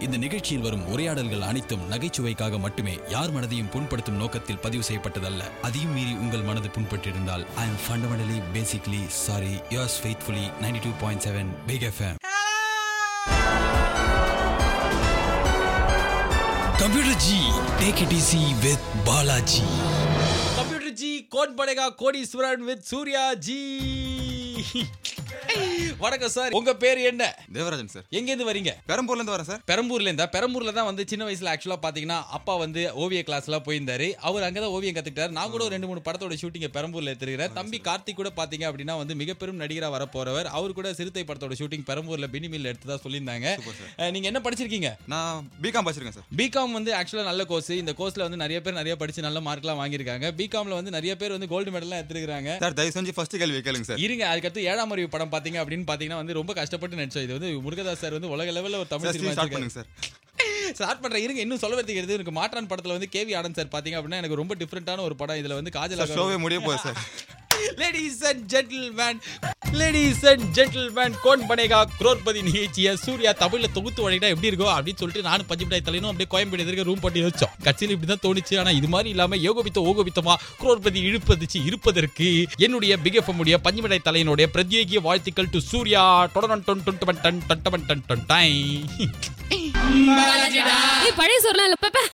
இந்த நிகழ்ச்சியில் வரும் உரையாடல்கள் அனைத்தும் நகைச்சுவைக்காக மட்டுமே யார் மனதையும் புண்படுத்தும் நோக்கத்தில் பதிவு செய்யப்பட்டதல்ல. அதையும் மீறி உங்கள் மனது புண்பட்டிருந்தால் I am fundamentally basically sorry yours faithfully ninety two point seven big FM computer ji take it easy with Balaji computer ji code படேகா கோடீஸ்வரன் வித் சூர்யா ஜி வணக்கம் சார். உங்க பேர் என்ன? தேவராஜன் சார். எங்க இருந்து வரீங்க? பெரம்பூர்ல இருந்து வரேன் சார். பெரம்பூர்ல இருந்தா பெரம்பூர்ல தான் வந்து சின்ன வயசுல ஆக்சுவலா பாத்தீங்கன்னா அப்பா வந்து ஓவிய கிளாஸ்லாம் போயிருந்தாரு. அவர் அங்கதான் ஓவியம் கத்துக்கிட்டாரு. நான் கூட ஒரு ரெண்டு மூணு படத்தோட ஷூட்டிங் பெரம்பூர்ல எடுத்துருக்கிறேன். தம்பி கார்த்திக் கூட பாத்தீங்க அப்படின்னா வந்து மிகப்பெரும் நடிகரா வர போறவர் அவர் கூட சிறுத்தை படத்தோட ஷூட்டிங் பெரம்பூர்ல பினிமில் எடுத்ததா சொல்லியிருந்தாங்க. நீங்க என்ன படிச்சிருக்கீங்க? நான் பிகாம் படிச்சிருக்கேன் சார். பிகாம் வந்து ஆக்சுவலா நல்ல கோர்ஸ் இந்த கோர்ஸ்ல வந்து நிறைய பேர் நிறைய படிச்சு நல்ல மார்க்லாம் வாங்கியிருக்காங்க. பிகாம்ல வந்து நிறைய பேர் வந்து கோல்டு மெடல்லாம் எடுத்துருக்காங்க சார் தயவு செஞ்சு ஃபர்ஸ்ட் கேள்வி கேளுங்க சார். இருங்க அதுக்கடுத்து ஏழாம் அறிவு படம் பாத்தீங்க அப்படின்னு பாத்தீங்கன்னா வந்து ரொம்ப கஷ்டப்பட்டு நடிச்சோம் இது வந்து முருகதாஸ் சார் வந்து உலக லெவல்ல ஒரு தமிழ் சினிமா சார். ஸ்டார்ட் பண்றேன். இருங்க இன்னும் சொல்ல வரதுக்கு எனக்கு மாற்றான் படத்துல வந்து கேவி ஆனந்த் சார் பாத்தீங்க அப்படின்னா எனக்கு ரொம்ப டிஃப்ரெண்டான ஒரு படம். இதுல வந்து காஜல் ஷோவே முடிய போகுது sir. Ladies and gentlemen ladies and gentlemen Kaun Banega Crorepati நிகழ்ச்சியை சூர்யா தமிழ்ல தொகுத்து வழங்கினா எப்படி இருக்கும் அப்படின்னு சொல்லிட்டு நானும் பஞ்சு தலைனும் அப்படியே கோயம்பேடு எதிர்க்க ரூம் போட்டு யோசிச்சோம் கட்சியில் இப்படிதான் தோணுச்சு ஆனா இது மாதிரி இல்லாம ஏகோபித்த ஓகோபித்தமா குரோர்பதி இழுப்பதிச்சு இருப்பதற்கு என்னுடைய பிகஃப் உடைய தலையினுடைய பிரத்யேகிய வாழ்த்துக்கள் டு சூர்யா டொடன் டொன் டொன் டன் டன் டன் டன் டன் டன் பழைய சோறுலாம்